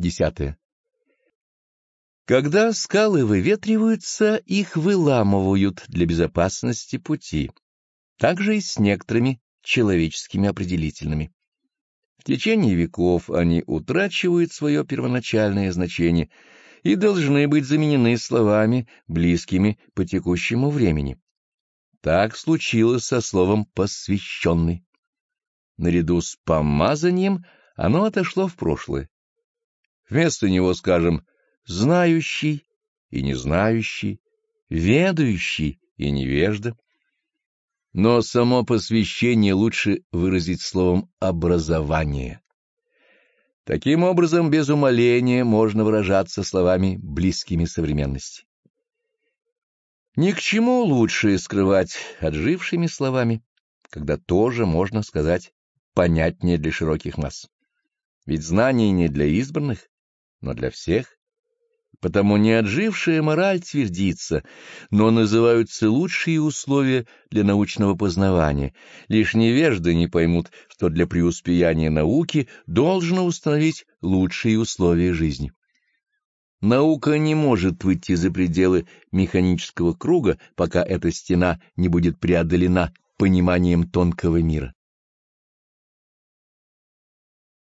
Десятое. Когда скалы выветриваются, их выламывают для безопасности пути. Так же и с некоторыми человеческими определительными. В течение веков они утрачивают свое первоначальное значение и должны быть заменены словами, близкими по текущему времени. Так случилось со словом «посвященный». Наряду с помазанием оно отошло в прошлое. Вместо него, скажем, «знающий» и «незнающий», «ведающий» и «невежда». Но само посвящение лучше выразить словом «образование». Таким образом, без умоления можно выражаться словами, близкими современности. Ни к чему лучше скрывать отжившими словами, когда тоже можно сказать понятнее для широких масс. Ведь знание не для избранных, но для всех. Потому не отжившая мораль твердится, но называются лучшие условия для научного познавания. Лишь невежды не поймут, что для преуспеяния науки должно установить лучшие условия жизни. Наука не может выйти за пределы механического круга, пока эта стена не будет преодолена пониманием тонкого мира.